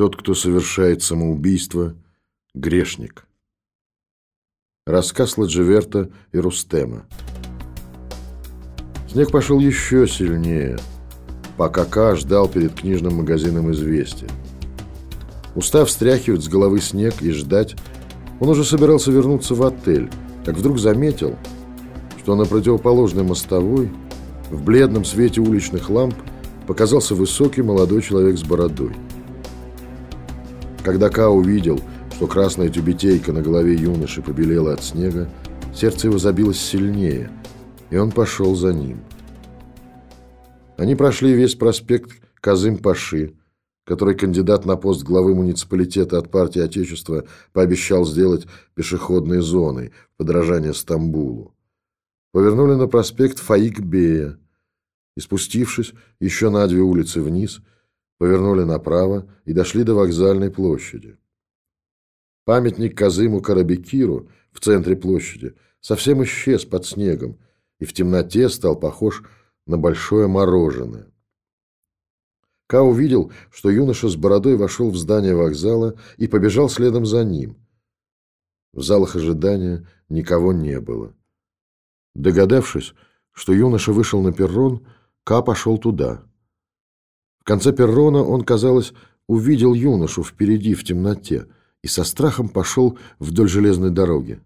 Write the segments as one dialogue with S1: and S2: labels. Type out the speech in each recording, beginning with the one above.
S1: Тот, кто совершает самоубийство, грешник. Рассказ Ладжеверта и Рустема. Снег пошел еще сильнее, пока Ка ждал перед книжным магазином известия. Устав стряхивать с головы снег и ждать, он уже собирался вернуться в отель, как вдруг заметил, что на противоположной мостовой, в бледном свете уличных ламп, показался высокий молодой человек с бородой. Когда Ка увидел, что красная тюбетейка на голове юноши побелела от снега, сердце его забилось сильнее – и он пошел за ним. Они прошли весь проспект Казым-Паши, который кандидат на пост главы муниципалитета от партии Отечества пообещал сделать пешеходной зоной в подражание Стамбулу. Повернули на проспект Фаик-Бея и, спустившись еще на две улицы вниз, повернули направо и дошли до вокзальной площади. Памятник Казыму Карабекиру в центре площади совсем исчез под снегом, и в темноте стал похож на большое мороженое. Ка увидел, что юноша с бородой вошел в здание вокзала и побежал следом за ним. В залах ожидания никого не было. Догадавшись, что юноша вышел на перрон, Ка пошел туда. Конце перрона он, казалось, увидел юношу впереди в темноте и со страхом пошел вдоль железной дороги.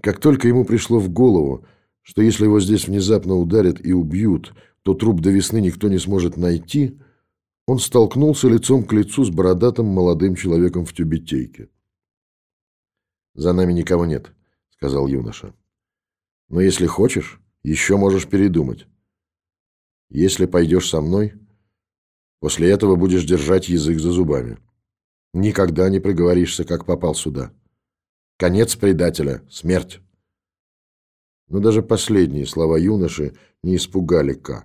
S1: Как только ему пришло в голову, что если его здесь внезапно ударят и убьют, то труп до весны никто не сможет найти, он столкнулся лицом к лицу с бородатым молодым человеком в тюбетейке. «За нами никого нет», — сказал юноша. «Но если хочешь, еще можешь передумать. Если пойдешь со мной, после этого будешь держать язык за зубами. Никогда не проговоришься, как попал сюда. Конец предателя — смерть». Но даже последние слова юноши не испугали Ка,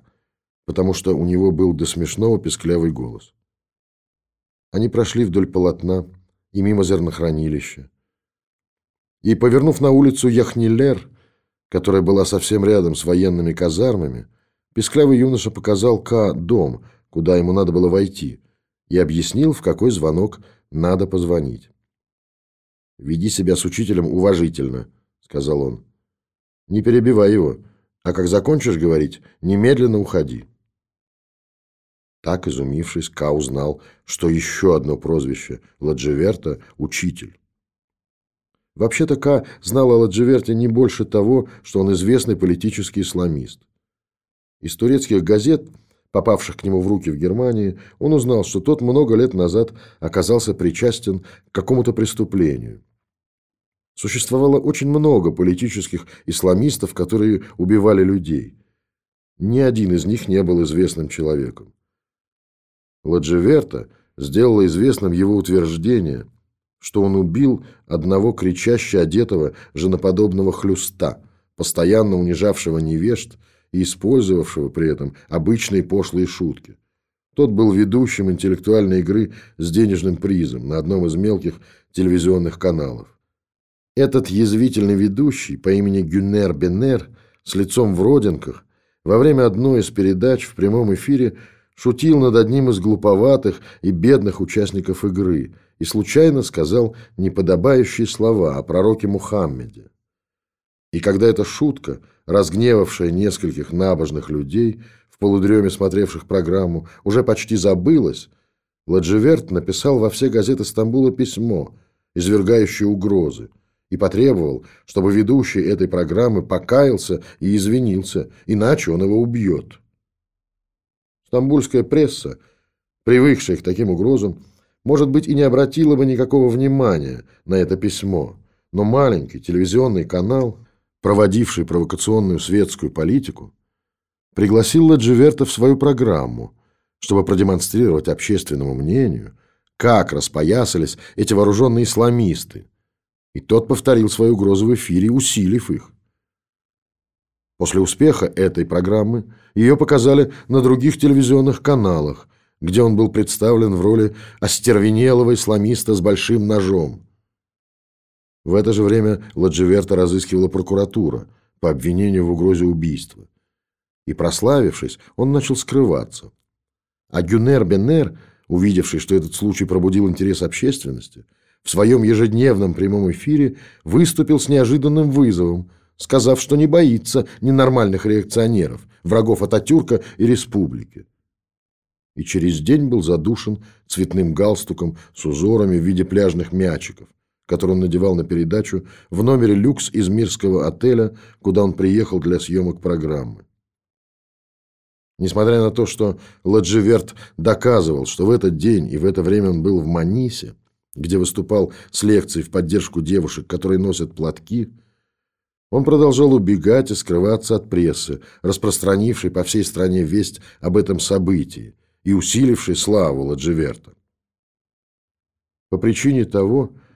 S1: потому что у него был до смешного песклявый голос. Они прошли вдоль полотна и мимо зернохранилища. И, повернув на улицу Яхнилер, которая была совсем рядом с военными казармами, песклявый юноша показал Ка дом, куда ему надо было войти, и объяснил, в какой звонок надо позвонить. «Веди себя с учителем уважительно», — сказал он. Не перебивай его, а как закончишь говорить, немедленно уходи. Так, изумившись, Ка узнал, что еще одно прозвище Ладжеверта – учитель. Вообще-то Ка знал о Ладжеверте не больше того, что он известный политический исламист. Из турецких газет, попавших к нему в руки в Германии, он узнал, что тот много лет назад оказался причастен к какому-то преступлению. Существовало очень много политических исламистов, которые убивали людей. Ни один из них не был известным человеком. Ладжеверта сделала известным его утверждение, что он убил одного кричаще одетого женоподобного хлюста, постоянно унижавшего невежд и использовавшего при этом обычные пошлые шутки. Тот был ведущим интеллектуальной игры с денежным призом на одном из мелких телевизионных каналов. Этот язвительный ведущий по имени Гюнер Беннер с лицом в родинках во время одной из передач в прямом эфире шутил над одним из глуповатых и бедных участников игры и случайно сказал неподобающие слова о пророке Мухаммеде. И когда эта шутка, разгневавшая нескольких набожных людей, в полудреме смотревших программу, уже почти забылась, Ладжеверт написал во все газеты Стамбула письмо, извергающее угрозы, и потребовал, чтобы ведущий этой программы покаялся и извинился, иначе он его убьет. Стамбульская пресса, привыкшая к таким угрозам, может быть, и не обратила бы никакого внимания на это письмо, но маленький телевизионный канал, проводивший провокационную светскую политику, пригласил Ладживерта в свою программу, чтобы продемонстрировать общественному мнению, как распоясались эти вооруженные исламисты, и тот повторил свою угрозу в эфире, усилив их. После успеха этой программы ее показали на других телевизионных каналах, где он был представлен в роли остервенелого исламиста с большим ножом. В это же время Ладживерта разыскивала прокуратура по обвинению в угрозе убийства. И прославившись, он начал скрываться. А Гюнер Беннер увидевший, что этот случай пробудил интерес общественности, в своем ежедневном прямом эфире выступил с неожиданным вызовом, сказав, что не боится ненормальных реакционеров, врагов Ататюрка и республики. И через день был задушен цветным галстуком с узорами в виде пляжных мячиков, который он надевал на передачу в номере люкс из Мирского отеля, куда он приехал для съемок программы. Несмотря на то, что Ладживерт доказывал, что в этот день и в это время он был в Манисе, где выступал с лекцией в поддержку девушек, которые носят платки, он продолжал убегать и скрываться от прессы, распространившей по всей стране весть об этом событии и усилившей славу Ладживерта. По причине того, что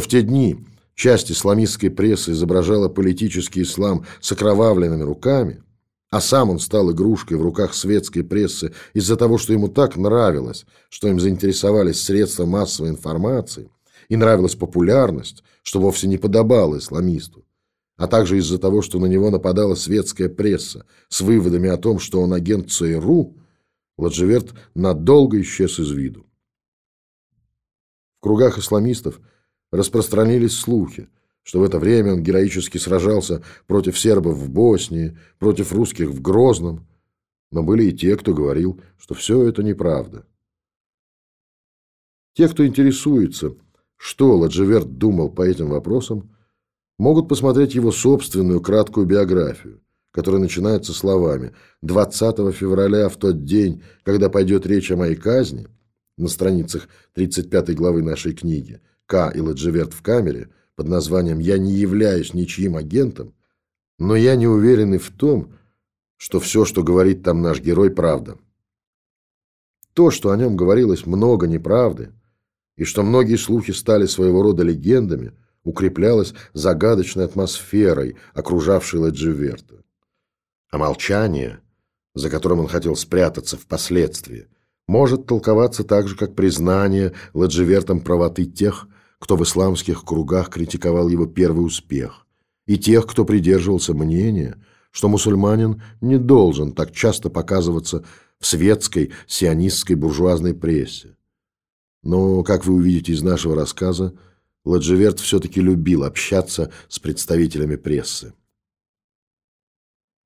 S1: в те дни часть исламистской прессы изображала политический ислам с окровавленными руками, а сам он стал игрушкой в руках светской прессы из-за того, что ему так нравилось, что им заинтересовались средства массовой информации, и нравилась популярность, что вовсе не подобало исламисту, а также из-за того, что на него нападала светская пресса с выводами о том, что он агент ЦРУ, Ладживерт надолго исчез из виду. В кругах исламистов распространились слухи, что в это время он героически сражался против сербов в Боснии, против русских в Грозном, но были и те, кто говорил, что все это неправда. Те, кто интересуется, что Ладживерт думал по этим вопросам, могут посмотреть его собственную краткую биографию, которая начинается словами «20 февраля в тот день, когда пойдет речь о моей казни» на страницах 35 главы нашей книги «К и Ладживерт в камере» под названием «Я не являюсь ничьим агентом», но я не уверен и в том, что все, что говорит там наш герой, правда. То, что о нем говорилось много неправды, и что многие слухи стали своего рода легендами, укреплялось загадочной атмосферой, окружавшей Ладживерта. А молчание, за которым он хотел спрятаться впоследствии, может толковаться так же, как признание Ладживертом правоты тех, кто в исламских кругах критиковал его первый успех, и тех, кто придерживался мнения, что мусульманин не должен так часто показываться в светской сионистской буржуазной прессе. Но, как вы увидите из нашего рассказа, Ладживерт все-таки любил общаться с представителями прессы.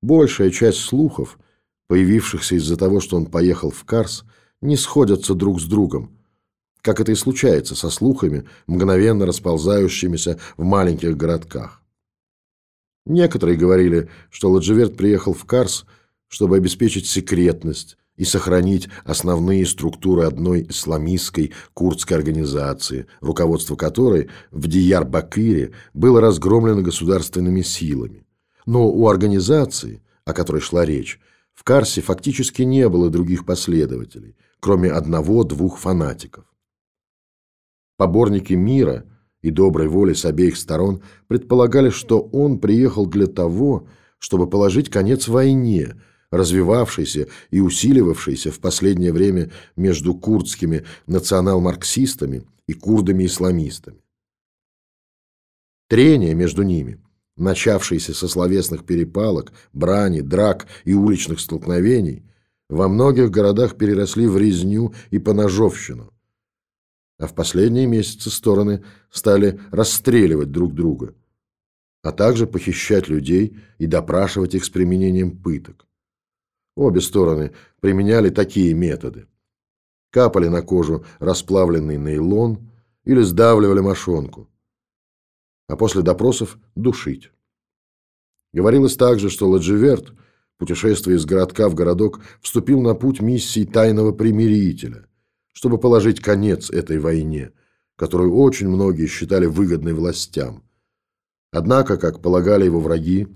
S1: Большая часть слухов, появившихся из-за того, что он поехал в Карс, не сходятся друг с другом, как это и случается со слухами, мгновенно расползающимися в маленьких городках. Некоторые говорили, что Ладживерт приехал в Карс, чтобы обеспечить секретность и сохранить основные структуры одной исламистской курдской организации, руководство которой в Дияр-Бакыре было разгромлено государственными силами. Но у организации, о которой шла речь, в Карсе фактически не было других последователей, кроме одного-двух фанатиков. Поборники мира и доброй воли с обеих сторон предполагали, что он приехал для того, чтобы положить конец войне, развивавшейся и усиливавшейся в последнее время между курдскими национал-марксистами и курдами-исламистами. Трение между ними – начавшиеся со словесных перепалок, брани, драк и уличных столкновений, во многих городах переросли в резню и поножовщину. А в последние месяцы стороны стали расстреливать друг друга, а также похищать людей и допрашивать их с применением пыток. Обе стороны применяли такие методы. Капали на кожу расплавленный нейлон или сдавливали мошонку а после допросов душить. Говорилось также, что Ладживерт, путешествуя из городка в городок, вступил на путь миссии тайного примирителя, чтобы положить конец этой войне, которую очень многие считали выгодной властям. Однако, как полагали его враги,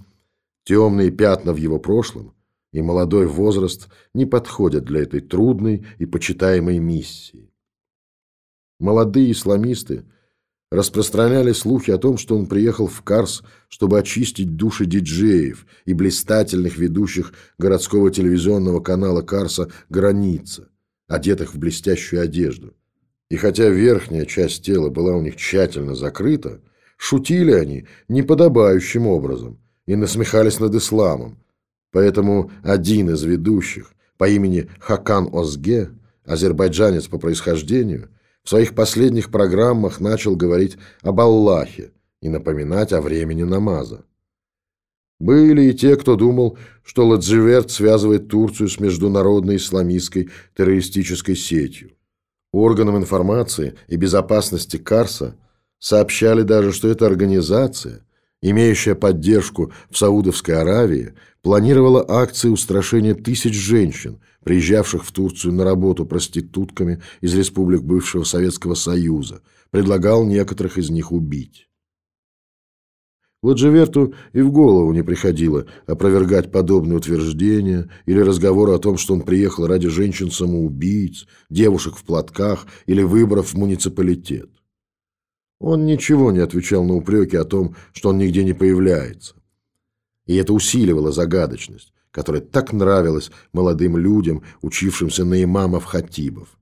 S1: темные пятна в его прошлом и молодой возраст не подходят для этой трудной и почитаемой миссии. Молодые исламисты – Распространяли слухи о том, что он приехал в Карс, чтобы очистить души диджеев и блистательных ведущих городского телевизионного канала Карса «Граница», одетых в блестящую одежду. И хотя верхняя часть тела была у них тщательно закрыта, шутили они неподобающим образом и насмехались над исламом. Поэтому один из ведущих по имени Хакан Озге азербайджанец по происхождению, в своих последних программах начал говорить об Аллахе и напоминать о времени намаза. Были и те, кто думал, что Ладживерт связывает Турцию с международной исламистской террористической сетью. Органам информации и безопасности Карса сообщали даже, что эта организация, имеющая поддержку в Саудовской Аравии, планировала акции устрашения тысяч женщин, приезжавших в Турцию на работу проститутками из республик бывшего Советского Союза, предлагал некоторых из них убить. Ладжеверту и в голову не приходило опровергать подобные утверждения или разговоры о том, что он приехал ради женщин-самоубийц, девушек в платках или выборов в муниципалитет. Он ничего не отвечал на упреки о том, что он нигде не появляется. И это усиливало загадочность, которая так нравилась молодым людям, учившимся на имамов-хатибов.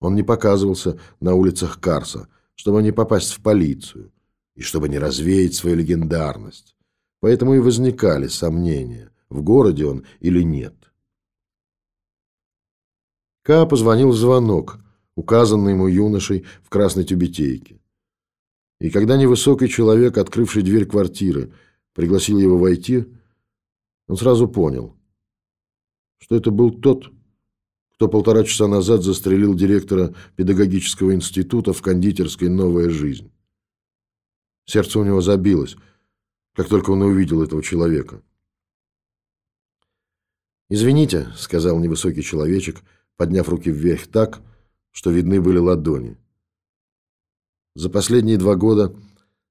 S1: Он не показывался на улицах Карса, чтобы не попасть в полицию, и чтобы не развеять свою легендарность. Поэтому и возникали сомнения, в городе он или нет. Ка позвонил в звонок, указанный ему юношей в красной тюбетейке. И когда невысокий человек, открывший дверь квартиры, пригласил его войти, он сразу понял, что это был тот, кто полтора часа назад застрелил директора педагогического института в кондитерской «Новая жизнь». Сердце у него забилось, как только он увидел этого человека. «Извините», — сказал невысокий человечек, подняв руки вверх так, что видны были ладони. «За последние два года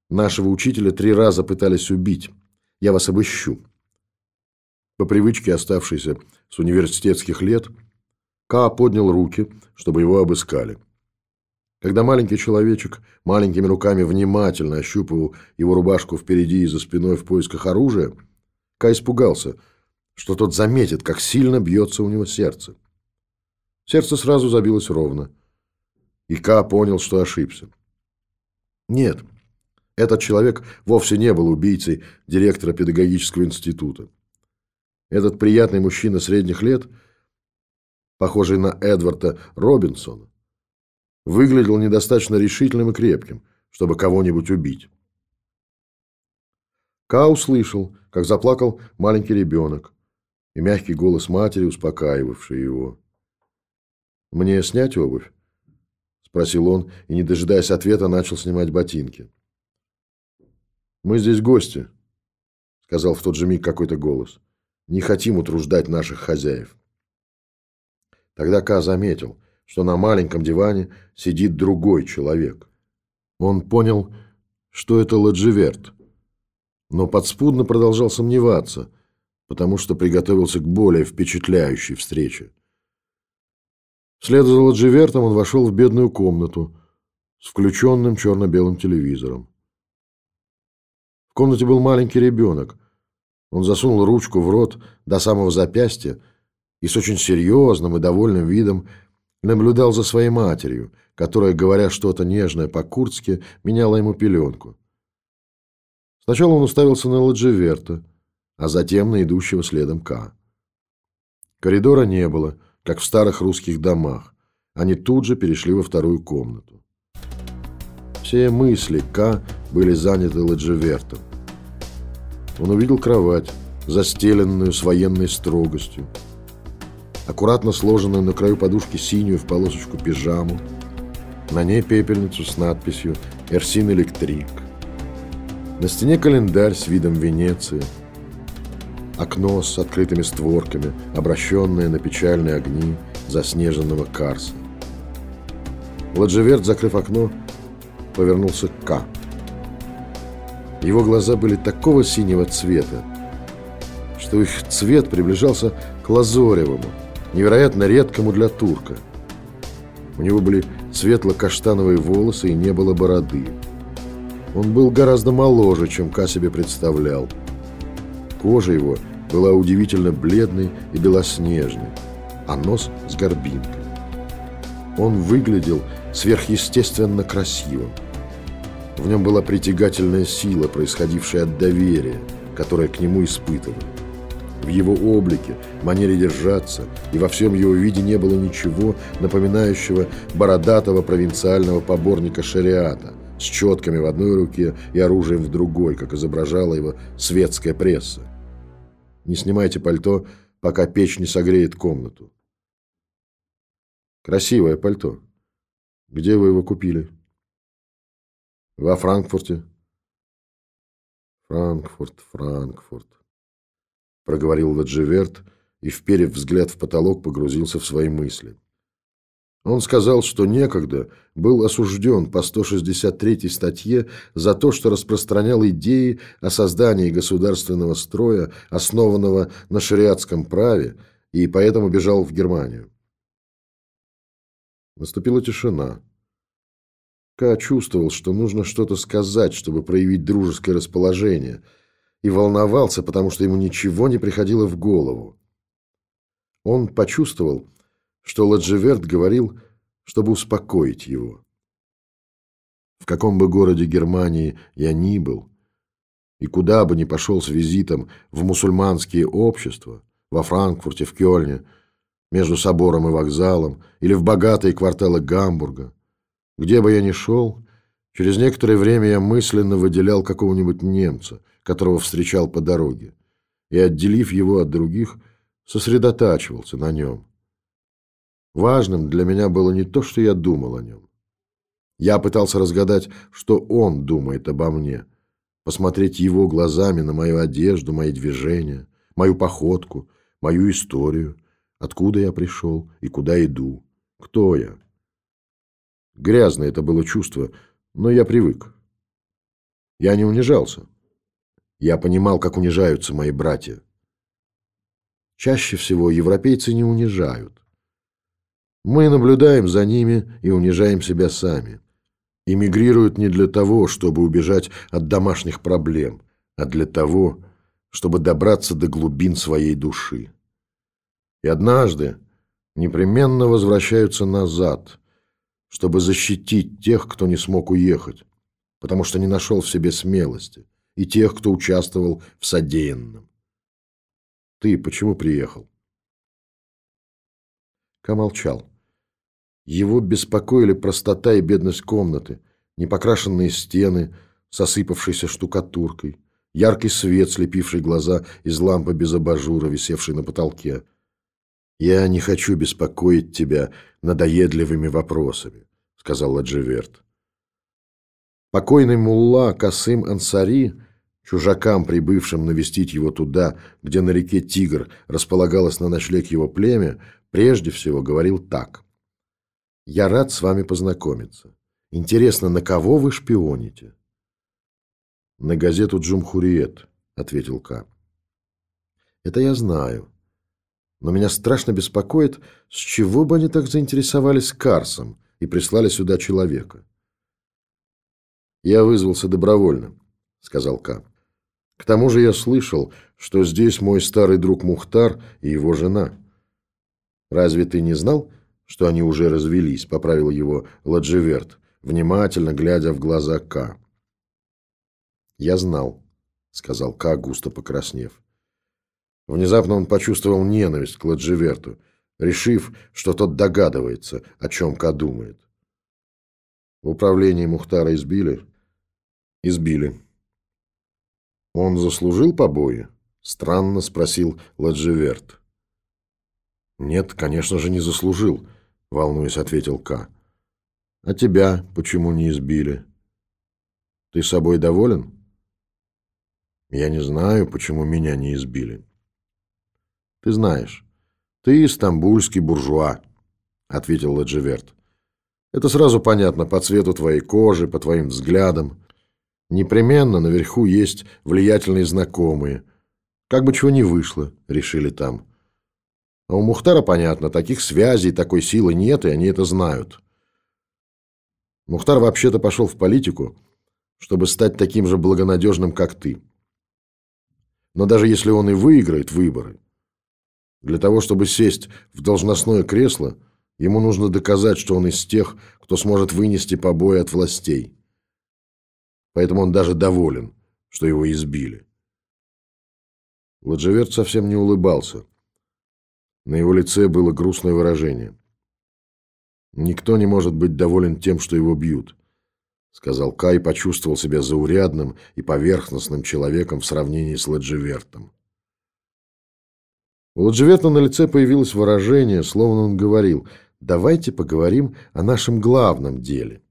S1: нашего учителя три раза пытались убить. Я вас обыщу». По привычке, оставшейся с университетских лет, Ка поднял руки, чтобы его обыскали. Когда маленький человечек маленькими руками внимательно ощупывал его рубашку впереди и за спиной в поисках оружия, Кай испугался, что тот заметит, как сильно бьется у него сердце. Сердце сразу забилось ровно, и Ка понял, что ошибся. Нет, этот человек вовсе не был убийцей директора педагогического института. Этот приятный мужчина средних лет, похожий на Эдварда Робинсона, выглядел недостаточно решительным и крепким, чтобы кого-нибудь убить. Ка услышал, как заплакал маленький ребенок, и мягкий голос матери, успокаивавший его. «Мне снять обувь?» – спросил он, и, не дожидаясь ответа, начал снимать ботинки. «Мы здесь гости», – сказал в тот же миг какой-то голос. «Не хотим утруждать наших хозяев». Тогда Ка заметил – что на маленьком диване сидит другой человек. Он понял, что это Ладживерт, но подспудно продолжал сомневаться, потому что приготовился к более впечатляющей встрече. Вслед за Ладживертом он вошел в бедную комнату с включенным черно-белым телевизором. В комнате был маленький ребенок. Он засунул ручку в рот до самого запястья и с очень серьезным и довольным видом наблюдал за своей матерью, которая, говоря что-то нежное по-курдски, меняла ему пеленку. Сначала он уставился на Ладживерта, а затем на идущего следом К. Коридора не было, как в старых русских домах. Они тут же перешли во вторую комнату. Все мысли К были заняты Ладживертом. Он увидел кровать, застеленную с военной строгостью, аккуратно сложенную на краю подушки синюю в полосочку пижаму, на ней пепельницу с надписью «Эрсин Электрик». На стене календарь с видом Венеции, окно с открытыми створками, обращенное на печальные огни заснеженного Карса. Ладжеверт, закрыв окно, повернулся к К. Его глаза были такого синего цвета, что их цвет приближался к лазоревому, невероятно редкому для турка. У него были светло-каштановые волосы и не было бороды. Он был гораздо моложе, чем Ка себе представлял. Кожа его была удивительно бледной и белоснежной, а нос с горбинкой. Он выглядел сверхъестественно красивым. В нем была притягательная сила, происходившая от доверия, которое к нему испытывали. В его облике, манере держаться и во всем его виде не было ничего, напоминающего бородатого провинциального поборника шариата с четками в одной руке и оружием в другой, как изображала его светская пресса. Не снимайте пальто, пока печь не согреет комнату. Красивое пальто. Где вы его купили? Во Франкфурте. Франкфурт, Франкфурт. Проговорил Ладжеверт и, вперев взгляд в потолок, погрузился в свои мысли. Он сказал, что некогда был осужден по 163 статье за то, что распространял идеи о создании государственного строя, основанного на шариатском праве, и поэтому бежал в Германию. Наступила тишина. Ка чувствовал, что нужно что-то сказать, чтобы проявить дружеское расположение, и волновался, потому что ему ничего не приходило в голову. Он почувствовал, что Ладжеверт говорил, чтобы успокоить его. В каком бы городе Германии я ни был, и куда бы ни пошел с визитом в мусульманские общества, во Франкфурте, в Кёльне, между собором и вокзалом, или в богатые кварталы Гамбурга. Где бы я ни шел, через некоторое время я мысленно выделял какого-нибудь немца, которого встречал по дороге, и, отделив его от других, сосредотачивался на нем. Важным для меня было не то, что я думал о нем. Я пытался разгадать, что он думает обо мне, посмотреть его глазами на мою одежду, мои движения, мою походку, мою историю, Откуда я пришел и куда иду? Кто я? Грязное это было чувство, но я привык. Я не унижался. Я понимал, как унижаются мои братья. Чаще всего европейцы не унижают. Мы наблюдаем за ними и унижаем себя сами. Эмигрируют не для того, чтобы убежать от домашних проблем, а для того, чтобы добраться до глубин своей души и однажды непременно возвращаются назад, чтобы защитить тех, кто не смог уехать, потому что не нашел в себе смелости, и тех, кто участвовал в содеянном. Ты почему приехал? Ка молчал. Его беспокоили простота и бедность комнаты, непокрашенные стены с штукатуркой, яркий свет, слепивший глаза из лампы без абажура, висевшей на потолке, «Я не хочу беспокоить тебя надоедливыми вопросами», — сказал Ладживерт. Покойный мулла Касым Ансари, чужакам, прибывшим навестить его туда, где на реке Тигр располагалось на ночлег его племя, прежде всего говорил так. «Я рад с вами познакомиться. Интересно, на кого вы шпионите?» «На газету «Джумхуриет», — ответил Ка. «Это я знаю». Но меня страшно беспокоит, с чего бы они так заинтересовались Карсом и прислали сюда человека. «Я вызвался добровольно», — сказал Ка. «К тому же я слышал, что здесь мой старый друг Мухтар и его жена. Разве ты не знал, что они уже развелись?» — поправил его Ладживерт, внимательно глядя в глаза Ка. «Я знал», — сказал Ка, густо покраснев. Внезапно он почувствовал ненависть к Ладживерту, решив, что тот догадывается, о чем Ка думает. В управлении Мухтара избили? Избили. Он заслужил побои? Странно спросил Ладживерт. Нет, конечно же, не заслужил, волнуясь, ответил Ка. А тебя почему не избили? Ты собой доволен? Я не знаю, почему меня не избили. Ты знаешь, ты стамбульский буржуа, ответил Ладживерт. Это сразу понятно по цвету твоей кожи, по твоим взглядам. Непременно наверху есть влиятельные знакомые. Как бы чего ни вышло, решили там. А у Мухтара, понятно, таких связей, такой силы нет, и они это знают. Мухтар вообще-то пошел в политику, чтобы стать таким же благонадежным, как ты. Но даже если он и выиграет выборы, для того, чтобы сесть в должностное кресло, ему нужно доказать, что он из тех, кто сможет вынести побои от властей. Поэтому он даже доволен, что его избили. Ладжеверт совсем не улыбался. На его лице было грустное выражение. «Никто не может быть доволен тем, что его бьют», — сказал Кай, почувствовал себя заурядным и поверхностным человеком в сравнении с Ладжевертом. У Ладжеверта на лице появилось выражение, словно он говорил «давайте поговорим о нашем главном деле».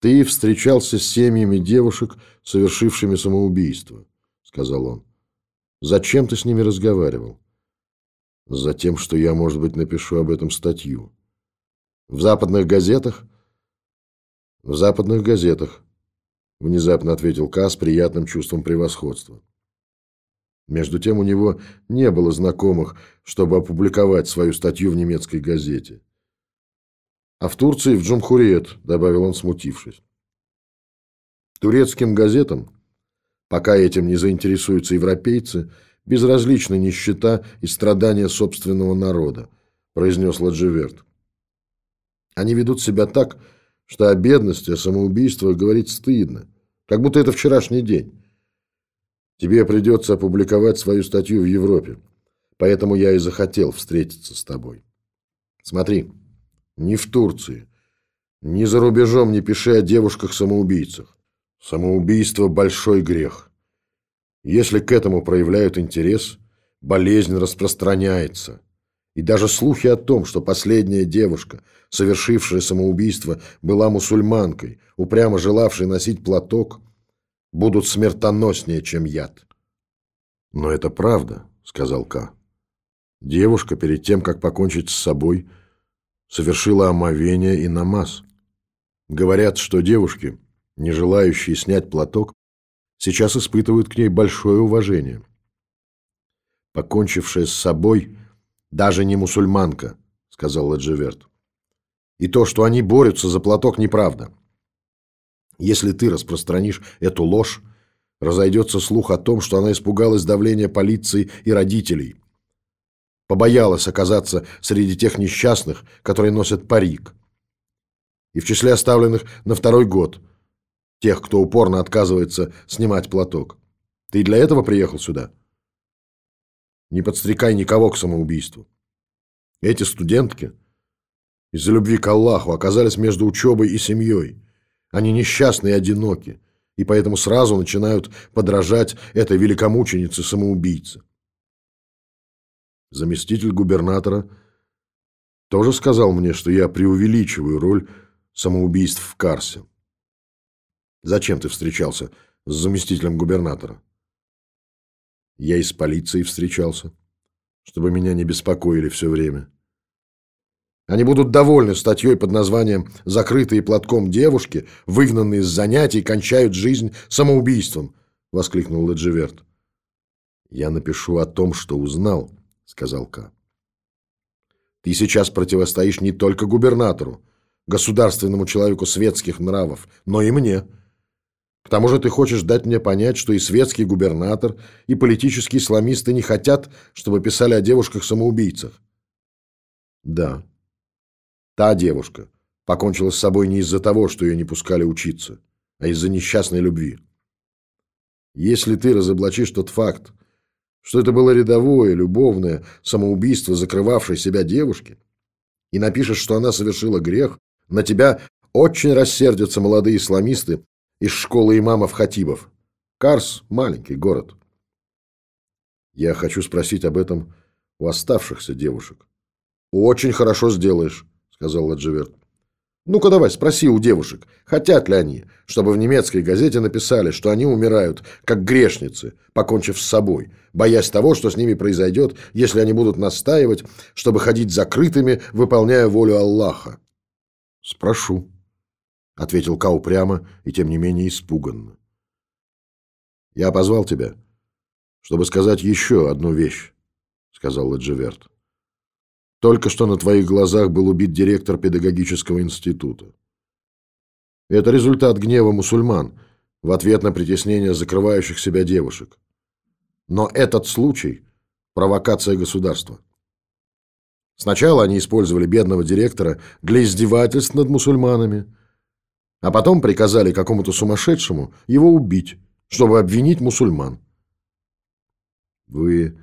S1: «Ты встречался с семьями девушек, совершившими самоубийство», — сказал он. «Зачем ты с ними разговаривал?» «Затем, что я, может быть, напишу об этом статью». В западных газетах? В западных газетах, внезапно ответил Ка с приятным чувством превосходства. Между тем у него не было знакомых, чтобы опубликовать свою статью в немецкой газете. А в Турции в Джумхуриет, добавил он, смутившись. Турецким газетам, пока этим не заинтересуются европейцы, безразлична нищета и страдания собственного народа, произнес Ладживерт. Они ведут себя так, что о бедности, о самоубийствах говорить стыдно, как будто это вчерашний день. Тебе придется опубликовать свою статью в Европе, поэтому я и захотел встретиться с тобой. Смотри, ни в Турции, ни за рубежом не пиши о девушках-самоубийцах. Самоубийство – большой грех. Если к этому проявляют интерес, болезнь распространяется – и даже слухи о том, что последняя девушка, совершившая самоубийство, была мусульманкой, упрямо желавшей носить платок, будут смертоноснее, чем яд. «Но это правда», — сказал Ка. Девушка, перед тем, как покончить с собой, совершила омовение и намаз. Говорят, что девушки, не желающие снять платок, сейчас испытывают к ней большое уважение. Покончившая с собой — даже не мусульманка, сказал Ладжеверт. И то, что они борются за платок, неправда. Если ты распространишь эту ложь, разойдется слух о том, что она испугалась давления полиции и родителей. Побоялась оказаться среди тех несчастных, которые носят парик. И в числе оставленных на второй год тех, кто упорно отказывается снимать платок. Ты для этого приехал сюда? Не подстрекай никого к самоубийству. Эти студентки из-за любви к Аллаху оказались между учебой и семьей. Они несчастны и одиноки, и поэтому сразу начинают подражать этой великомученице-самоубийце. Заместитель губернатора тоже сказал мне, что я преувеличиваю роль самоубийств в Карсе. Зачем ты встречался с заместителем губернатора? Я и с полицией встречался, чтобы меня не беспокоили все время. Они будут довольны статьей под названием «Закрытые платком девушки, выгнанные с занятий, кончают жизнь самоубийством», — воскликнул Ледживерт. «Я напишу о том, что узнал», — сказал Ка. «Ты сейчас противостоишь не только губернатору, государственному человеку светских нравов, но и мне». К тому же ты хочешь дать мне понять, что и светский губернатор, и политические исламисты не хотят, чтобы писали о девушках-самоубийцах. Да. Та девушка покончила с собой не из-за того, что ее не пускали учиться, а из-за несчастной любви. Если ты разоблачишь тот факт, что это было рядовое, любовное самоубийство закрывавшей себя девушки, и напишешь, что она совершила грех, на тебя очень рассердятся молодые исламисты из школы имамов-хатибов. Карс – маленький город. Я хочу спросить об этом у оставшихся девушек. Очень хорошо сделаешь, сказал Ладживерт. Ну-ка давай, спроси у девушек, хотят ли они, чтобы в немецкой газете написали, что они умирают, как грешницы, покончив с собой, боясь того, что с ними произойдет, если они будут настаивать, чтобы ходить закрытыми, выполняя волю Аллаха. Спрошу ответил Кау прямо и тем не менее испуганно. Я позвал тебя, чтобы сказать еще одну вещь, сказал Ладжеверт. Только что на твоих глазах был убит директор педагогического института. Это результат гнева мусульман в ответ на притеснение закрывающих себя девушек. Но этот случай – провокация государства. Сначала они использовали бедного директора для издевательств над мусульманами – а потом приказали какому-то сумасшедшему его убить, чтобы обвинить мусульман. Вы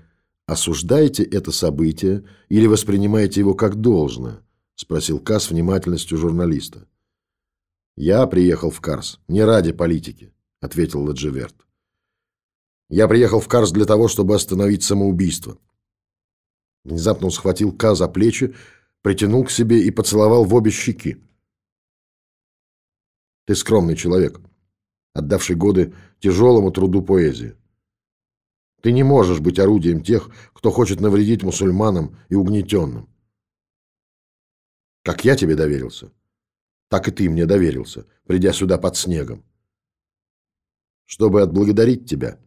S1: осуждаете это событие или воспринимаете его как должное? Спросил Касс внимательностью журналиста. Я приехал в Карс не ради политики, ответил Ладжеверт. Я приехал в Карс для того, чтобы остановить самоубийство. Внезапно он схватил Ка за плечи, притянул к себе и поцеловал в обе щеки. Ты скромный человек, отдавший годы тяжелому труду поэзии. Ты не можешь быть орудием тех, кто хочет навредить мусульманам и угнетенным. Как я тебе доверился, так и ты мне доверился, придя сюда под снегом. Чтобы отблагодарить тебя,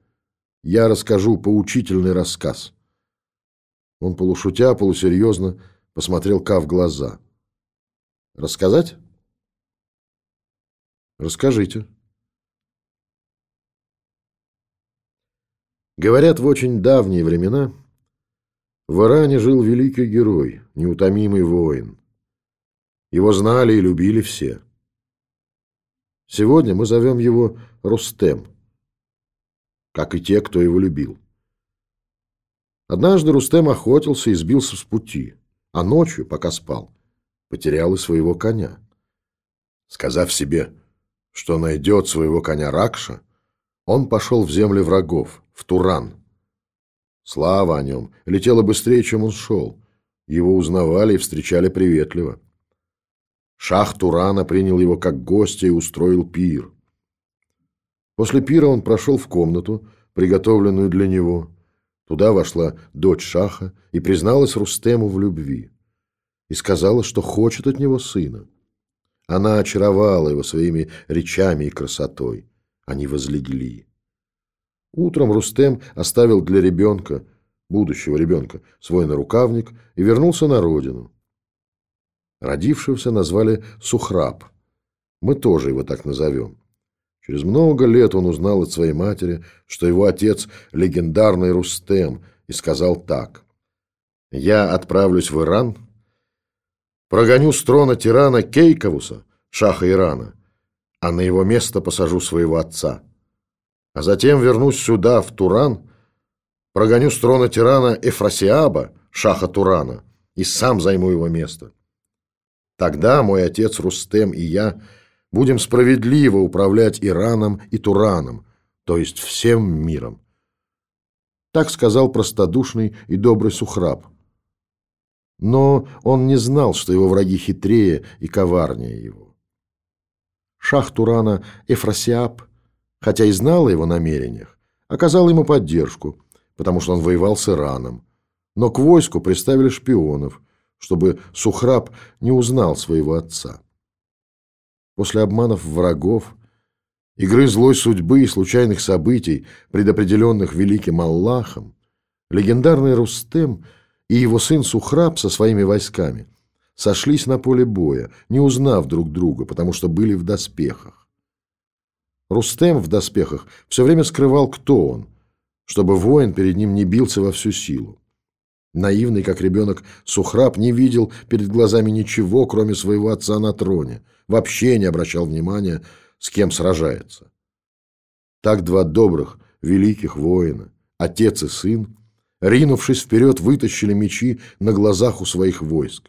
S1: я расскажу поучительный рассказ. Он полушутя, полусерьезно посмотрел Ка в глаза. Рассказать? Расскажите. Говорят, в очень давние времена в Иране жил великий герой, неутомимый воин. Его знали и любили все. Сегодня мы зовем его Рустем, как и те, кто его любил. Однажды Рустем охотился и сбился с пути, а ночью, пока спал, потерял и своего коня. Сказав себе, что найдет своего коня Ракша, он пошел в земли врагов, в Туран. Слава о нем летела быстрее, чем он шел. Его узнавали и встречали приветливо. Шах Турана принял его как гостя и устроил пир. После пира он прошел в комнату, приготовленную для него. Туда вошла дочь Шаха и призналась Рустему в любви. И сказала, что хочет от него сына. Она очаровала его своими речами и красотой. Они возлегли. Утром Рустем оставил для ребенка, будущего ребенка, свой нарукавник и вернулся на родину. Родившегося назвали Сухраб. Мы тоже его так назовем. Через много лет он узнал от своей матери, что его отец – легендарный Рустем, и сказал так. «Я отправлюсь в Иран, прогоню с трона тирана Кейковуса, шаха Ирана, а на его место посажу своего отца» а затем вернусь сюда, в Туран, прогоню с трона тирана Эфросиаба, шаха Турана, и сам займу его место. Тогда мой отец Рустем и я будем справедливо управлять Ираном и Тураном, то есть всем миром. Так сказал простодушный и добрый Сухраб. Но он не знал, что его враги хитрее и коварнее его. Шах Турана Эфросиаб хотя и знал его намерениях, оказал ему поддержку, потому что он воевал с Ираном. Но к войску приставили шпионов, чтобы Сухраб не узнал своего отца. После обманов врагов, игры злой судьбы и случайных событий, предопределенных великим Аллахом, легендарный Рустем и его сын Сухраб со своими войсками сошлись на поле боя, не узнав друг друга, потому что были в доспехах. Рустем в доспехах все время скрывал, кто он, чтобы воин перед ним не бился во всю силу. Наивный, как ребенок, Сухраб не видел перед глазами ничего, кроме своего отца на троне, вообще не обращал внимания, с кем сражается. Так два добрых, великих воина, отец и сын, ринувшись вперед, вытащили мечи на глазах у своих войск.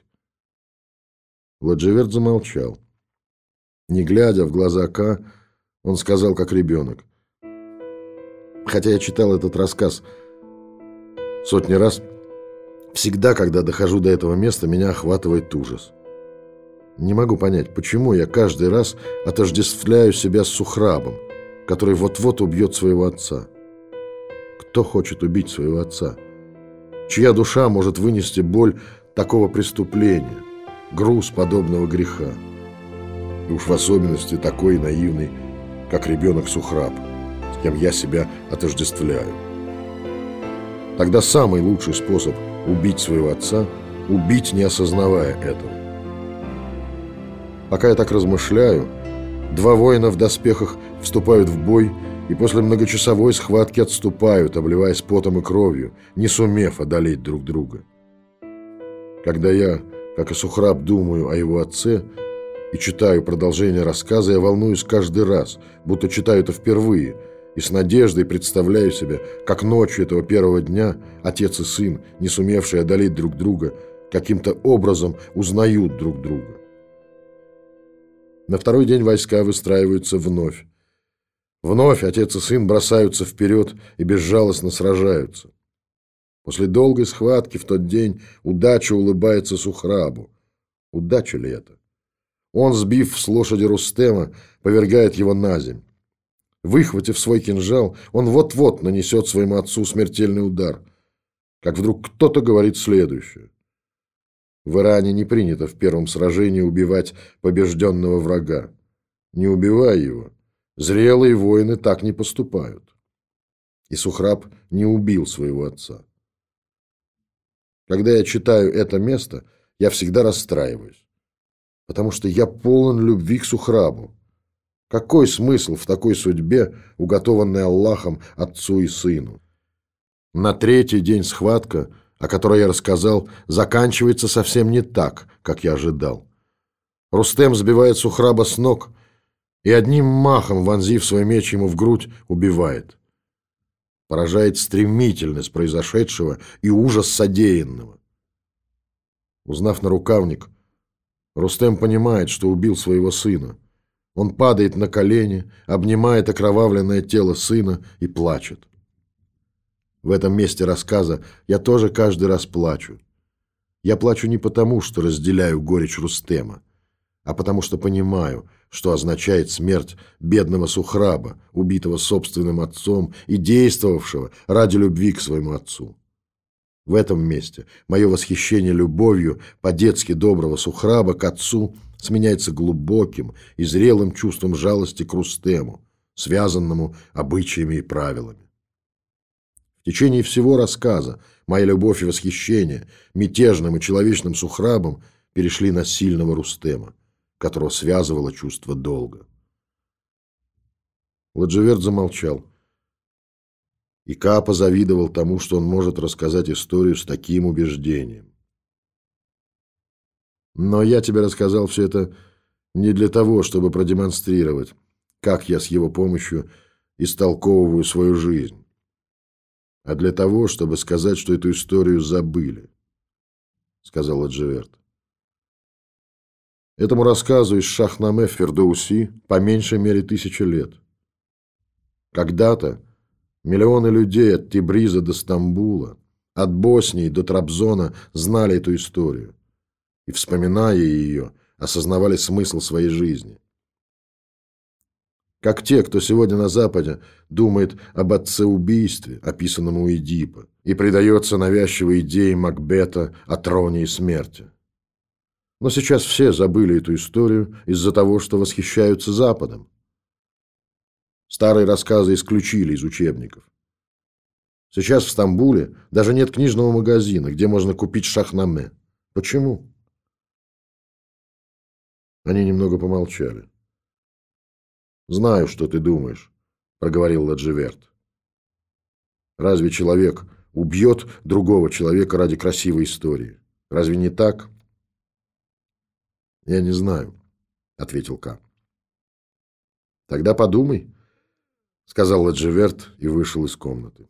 S1: Ладжеверт замолчал. Не глядя в глаза Ка, он сказал, как ребенок. Хотя я читал этот рассказ сотни раз, всегда, когда дохожу до этого места, меня охватывает ужас. Не могу понять, почему я каждый раз отождествляю себя с Сухрабом, который вот-вот убьет своего отца. Кто хочет убить своего отца? Чья душа может вынести боль такого преступления, груз подобного греха? И уж в особенности такой наивный как ребенок Сухраб, с кем я себя отождествляю. Тогда самый лучший способ убить своего отца – убить, не осознавая этого. Пока я так размышляю, два воина в доспехах вступают в бой и после многочасовой схватки отступают, обливаясь потом и кровью, не сумев одолеть друг друга. Когда я, как и Сухраб, думаю о его отце – и читаю продолжение рассказа, я волнуюсь каждый раз, будто читаю это впервые, и с надеждой представляю себе, как ночью этого первого дня отец и сын, не сумевшие одолеть друг друга, каким-то образом узнают друг друга. На второй день войска выстраиваются вновь. Вновь отец и сын бросаются вперед и безжалостно сражаются. После долгой схватки в тот день удача улыбается Сухрабу. Удача ли это? Он, сбив с лошади Рустема, повергает его на земь. Выхватив свой кинжал, он вот-вот нанесет своему отцу смертельный удар. Как вдруг кто-то говорит следующее. В Иране не принято в первом сражении убивать побежденного врага. Не убивай его. Зрелые воины так не поступают. И Сухраб не убил своего отца. Когда я читаю это место, я всегда расстраиваюсь, потому что я полон любви к Сухрабу. Какой смысл в такой судьбе, уготованной Аллахом отцу и сыну? На третий день схватка, о которой я рассказал, заканчивается совсем не так, как я ожидал. Рустем сбивает Сухраба с ног и одним махом, вонзив свой меч ему в грудь, убивает поражает стремительность произошедшего и ужас содеянного. Узнав на рукавник, Рустем понимает, что убил своего сына. Он падает на колени, обнимает окровавленное тело сына и плачет. В этом месте рассказа я тоже каждый раз плачу. Я плачу не потому, что разделяю горечь Рустема, а потому что понимаю, что означает смерть бедного Сухраба, убитого собственным отцом и действовавшего ради любви к своему отцу. В этом месте мое восхищение любовью по-детски доброго Сухраба к отцу сменяется глубоким и зрелым чувством жалости к Рустему, связанному обычаями и правилами. В течение всего рассказа моя любовь и восхищение мятежным и человечным Сухрабом перешли на сильного Рустема которого связывало чувство долга. Ладжеверт замолчал. И Ка позавидовал тому, что он может рассказать историю с таким убеждением. Но я тебе рассказал все это не для того, чтобы продемонстрировать, как я с его помощью истолковываю свою жизнь, а для того, чтобы сказать, что эту историю забыли, сказал Ладжеверт. Этому рассказу из Шахнаме Фердоуси по меньшей мере тысячи лет. Когда-то миллионы людей от Тибриза до Стамбула, от Боснии до Трабзона знали эту историю и, вспоминая ее, осознавали смысл своей жизни. Как те, кто сегодня на Западе думает об отцеубийстве, описанном у Эдипа, и предается навязчивой идее Макбета о троне и смерти. Но сейчас все забыли эту историю из-за того, что восхищаются Западом. Старые рассказы исключили из учебников. Сейчас в Стамбуле даже нет книжного магазина, где можно купить шахнаме. Почему? Они немного помолчали. «Знаю, что ты думаешь», — проговорил Ладживерт. «Разве человек убьет другого человека ради красивой истории? Разве не так?» «Я не знаю», — ответил К. «Тогда подумай», — сказал Ладжеверт и вышел из комнаты.